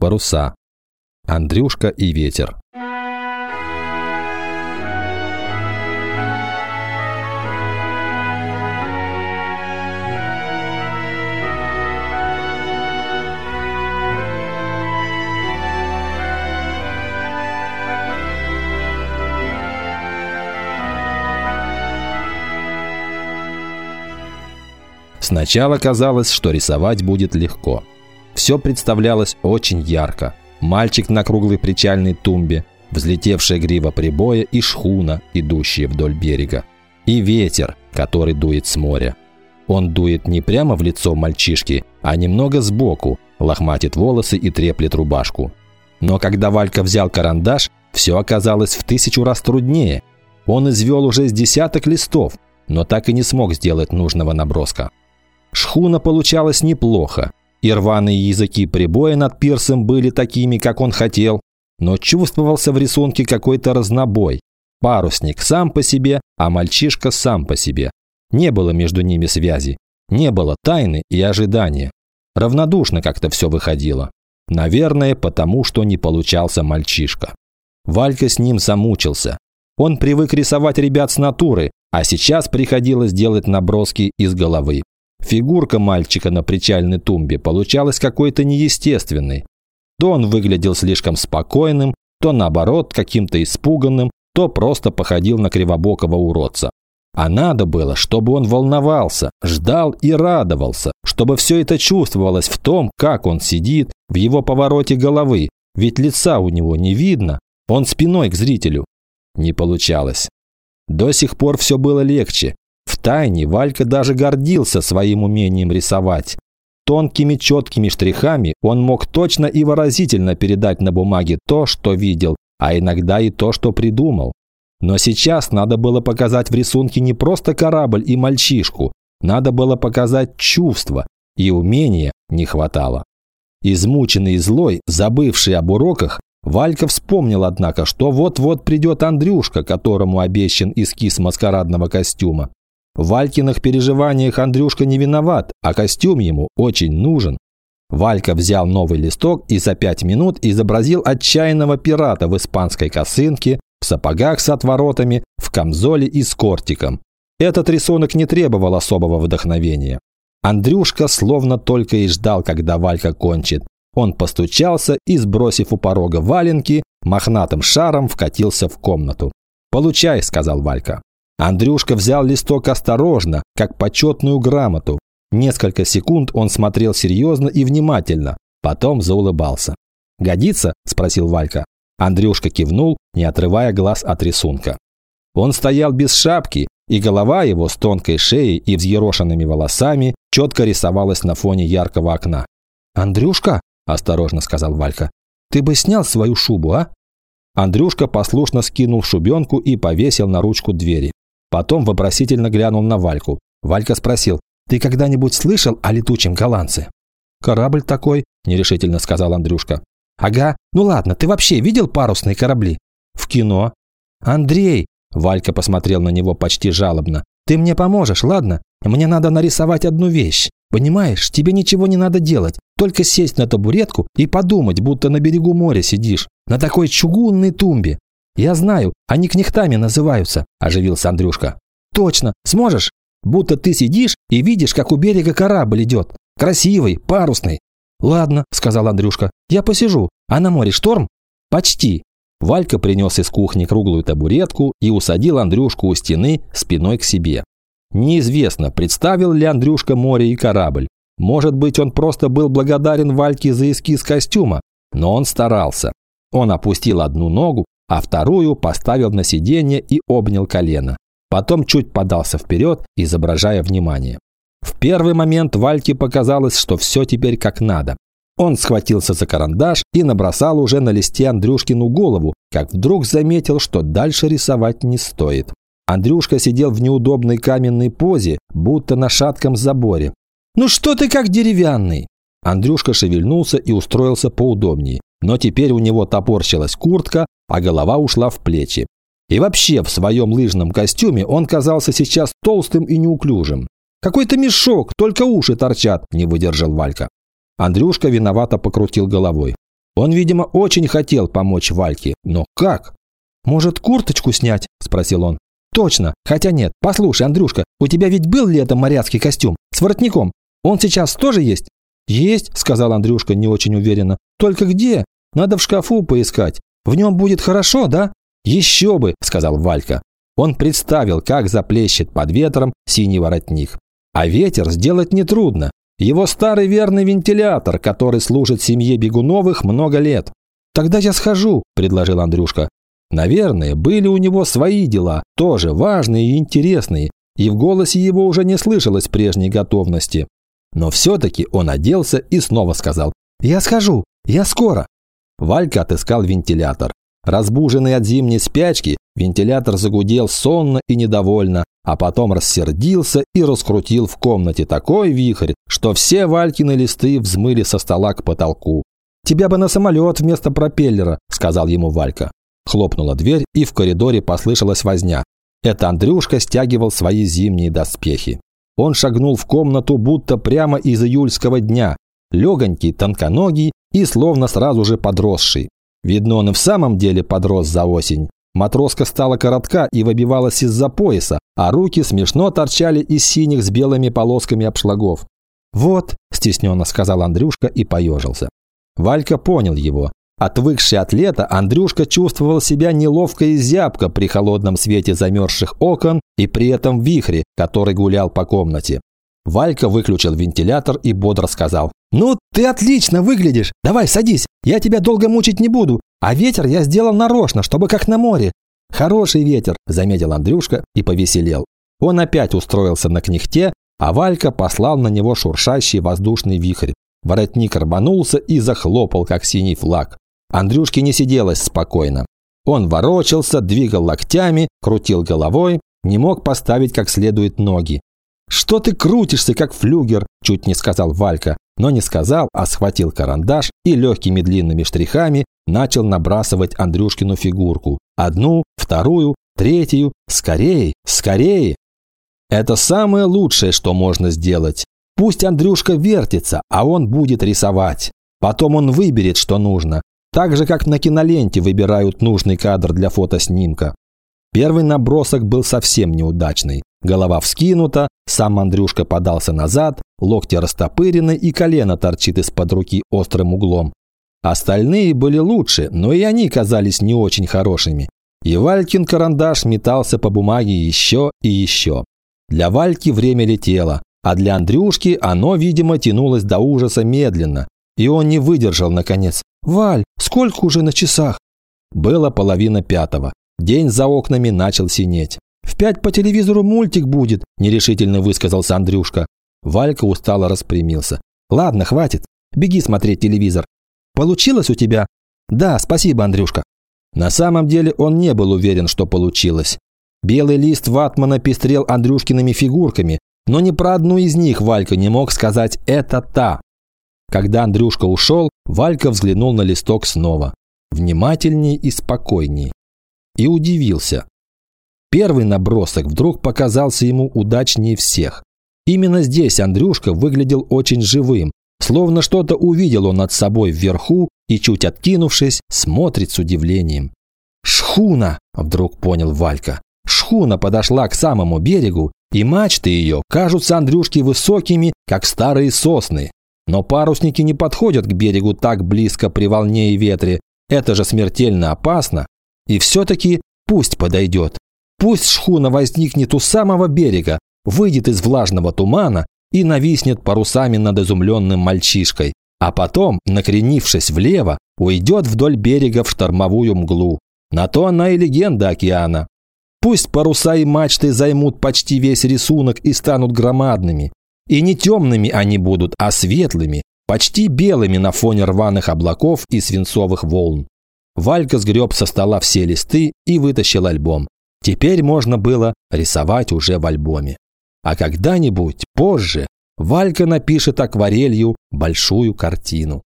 Паруса. Андрюшка и ветер. Сначала казалось, что рисовать будет легко. Все представлялось очень ярко. Мальчик на круглой причальной тумбе, взлетевшая грива прибоя и шхуна, идущая вдоль берега. И ветер, который дует с моря. Он дует не прямо в лицо мальчишки, а немного сбоку, лохматит волосы и треплет рубашку. Но когда Валька взял карандаш, все оказалось в тысячу раз труднее. Он извел уже с десяток листов, но так и не смог сделать нужного наброска. Шхуна получалась неплохо, и рваные языки прибоя над пирсом были такими, как он хотел, но чувствовался в рисунке какой-то разнобой. Парусник сам по себе, а мальчишка сам по себе. Не было между ними связи, не было тайны и ожидания. Равнодушно как-то все выходило. Наверное, потому что не получался мальчишка. Валька с ним замучился. Он привык рисовать ребят с натуры, а сейчас приходилось делать наброски из головы. Фигурка мальчика на причальной тумбе получалась какой-то неестественной. То он выглядел слишком спокойным, то наоборот каким-то испуганным, то просто походил на кривобокого уродца. А надо было, чтобы он волновался, ждал и радовался, чтобы все это чувствовалось в том, как он сидит, в его повороте головы, ведь лица у него не видно, он спиной к зрителю. Не получалось. До сих пор все было легче, тайне Валька даже гордился своим умением рисовать. Тонкими четкими штрихами он мог точно и выразительно передать на бумаге то, что видел, а иногда и то, что придумал. Но сейчас надо было показать в рисунке не просто корабль и мальчишку, надо было показать чувство, и умения не хватало. Измученный и злой, забывший об уроках, Валька вспомнил, однако, что вот-вот придет Андрюшка, которому обещан эскиз маскарадного костюма. В Валькиных переживаниях Андрюшка не виноват, а костюм ему очень нужен. Валька взял новый листок и за пять минут изобразил отчаянного пирата в испанской косынке, в сапогах с отворотами, в камзоле и с кортиком. Этот рисунок не требовал особого вдохновения. Андрюшка словно только и ждал, когда Валька кончит. Он постучался и, сбросив у порога валенки, мохнатым шаром вкатился в комнату. «Получай», – сказал Валька. Андрюшка взял листок осторожно, как почетную грамоту. Несколько секунд он смотрел серьезно и внимательно, потом заулыбался. «Годится?» – спросил Валька. Андрюшка кивнул, не отрывая глаз от рисунка. Он стоял без шапки, и голова его с тонкой шеей и взъерошенными волосами четко рисовалась на фоне яркого окна. «Андрюшка?» – осторожно сказал Валька. «Ты бы снял свою шубу, а?» Андрюшка послушно скинул шубенку и повесил на ручку двери. Потом вопросительно глянул на Вальку. Валька спросил, «Ты когда-нибудь слышал о летучем голландце?» «Корабль такой», – нерешительно сказал Андрюшка. «Ага, ну ладно, ты вообще видел парусные корабли?» «В кино». «Андрей!» – Валька посмотрел на него почти жалобно. «Ты мне поможешь, ладно? Мне надо нарисовать одну вещь. Понимаешь, тебе ничего не надо делать, только сесть на табуретку и подумать, будто на берегу моря сидишь, на такой чугунной тумбе. «Я знаю, они кнехтами называются», – оживился Андрюшка. «Точно, сможешь? Будто ты сидишь и видишь, как у берега корабль идет. Красивый, парусный». «Ладно», – сказал Андрюшка, – «я посижу. А на море шторм?» «Почти». Валька принес из кухни круглую табуретку и усадил Андрюшку у стены спиной к себе. Неизвестно, представил ли Андрюшка море и корабль. Может быть, он просто был благодарен Вальке за эскиз костюма, но он старался. Он опустил одну ногу, а вторую поставил на сиденье и обнял колено. Потом чуть подался вперед, изображая внимание. В первый момент Вальке показалось, что все теперь как надо. Он схватился за карандаш и набросал уже на листе Андрюшкину голову, как вдруг заметил, что дальше рисовать не стоит. Андрюшка сидел в неудобной каменной позе, будто на шатком заборе. «Ну что ты как деревянный?» Андрюшка шевельнулся и устроился поудобнее. Но теперь у него топорщилась куртка, а голова ушла в плечи. И вообще в своем лыжном костюме он казался сейчас толстым и неуклюжим. «Какой-то мешок, только уши торчат», – не выдержал Валька. Андрюшка виновато покрутил головой. Он, видимо, очень хотел помочь Вальке, но как? «Может, курточку снять?» – спросил он. «Точно. Хотя нет. Послушай, Андрюшка, у тебя ведь был летом моряцкий костюм с воротником. Он сейчас тоже есть?» «Есть», – сказал Андрюшка не очень уверенно. «Только где? Надо в шкафу поискать. В нем будет хорошо, да?» «Еще бы», – сказал Валька. Он представил, как заплещет под ветром синий воротник. А ветер сделать нетрудно. Его старый верный вентилятор, который служит семье Бегуновых много лет. «Тогда я схожу», – предложил Андрюшка. Наверное, были у него свои дела, тоже важные и интересные, и в голосе его уже не слышалось прежней готовности. Но все-таки он оделся и снова сказал «Я схожу, я скоро». Валька отыскал вентилятор. Разбуженный от зимней спячки, вентилятор загудел сонно и недовольно, а потом рассердился и раскрутил в комнате такой вихрь, что все Валькины листы взмыли со стола к потолку. «Тебя бы на самолет вместо пропеллера», – сказал ему Валька. Хлопнула дверь, и в коридоре послышалась возня. Это Андрюшка стягивал свои зимние доспехи. Он шагнул в комнату, будто прямо из июльского дня, легонький, тонконогий и словно сразу же подросший. Видно, он и в самом деле подрос за осень. Матроска стала коротка и выбивалась из-за пояса, а руки смешно торчали из синих с белыми полосками обшлагов. «Вот», – стесненно сказал Андрюшка и поежился. Валька понял его. Отвыкший от лета, Андрюшка чувствовал себя неловко и зябко при холодном свете замерзших окон и при этом вихре, который гулял по комнате. Валька выключил вентилятор и бодро сказал. «Ну, ты отлично выглядишь. Давай, садись. Я тебя долго мучить не буду. А ветер я сделал нарочно, чтобы как на море». «Хороший ветер», – заметил Андрюшка и повеселел. Он опять устроился на книхте, а Валька послал на него шуршащий воздушный вихрь. Воротник рванулся и захлопал, как синий флаг. Андрюшке не сиделось спокойно. Он ворочался, двигал локтями, крутил головой, не мог поставить как следует ноги. «Что ты крутишься, как флюгер?» – чуть не сказал Валька, но не сказал, а схватил карандаш и легкими длинными штрихами начал набрасывать Андрюшкину фигурку. Одну, вторую, третью. Скорее, скорее! Это самое лучшее, что можно сделать. Пусть Андрюшка вертится, а он будет рисовать. Потом он выберет, что нужно. Так же, как на киноленте выбирают нужный кадр для фотоснимка. Первый набросок был совсем неудачный. Голова вскинута, сам Андрюшка подался назад, локти растопырены и колено торчит из-под руки острым углом. Остальные были лучше, но и они казались не очень хорошими. И Валькин карандаш метался по бумаге еще и еще. Для Вальки время летело, а для Андрюшки оно, видимо, тянулось до ужаса медленно. И он не выдержал, наконец. «Валь, сколько уже на часах?» Было половина пятого. День за окнами начал синеть. «В пять по телевизору мультик будет», – нерешительно высказался Андрюшка. Валька устало распрямился. «Ладно, хватит. Беги смотреть телевизор. Получилось у тебя?» «Да, спасибо, Андрюшка». На самом деле он не был уверен, что получилось. Белый лист ватмана пестрел Андрюшкиными фигурками, но ни про одну из них Валька не мог сказать «это та». Когда Андрюшка ушел, Валька взглянул на листок снова. Внимательнее и спокойнее и удивился. Первый набросок вдруг показался ему удачнее всех. Именно здесь Андрюшка выглядел очень живым, словно что-то увидел он над собой вверху и, чуть откинувшись, смотрит с удивлением. «Шхуна!» – вдруг понял Валька. Шхуна подошла к самому берегу, и мачты ее кажутся Андрюшке высокими, как старые сосны. Но парусники не подходят к берегу так близко при волне и ветре. Это же смертельно опасно. И все-таки пусть подойдет. Пусть шхуна возникнет у самого берега, выйдет из влажного тумана и нависнет парусами над изумленным мальчишкой, а потом, накренившись влево, уйдет вдоль берега в штормовую мглу. На то она и легенда океана. Пусть паруса и мачты займут почти весь рисунок и станут громадными. И не темными они будут, а светлыми, почти белыми на фоне рваных облаков и свинцовых волн. Валька сгреб со стола все листы и вытащил альбом. Теперь можно было рисовать уже в альбоме. А когда-нибудь позже Валька напишет акварелью большую картину.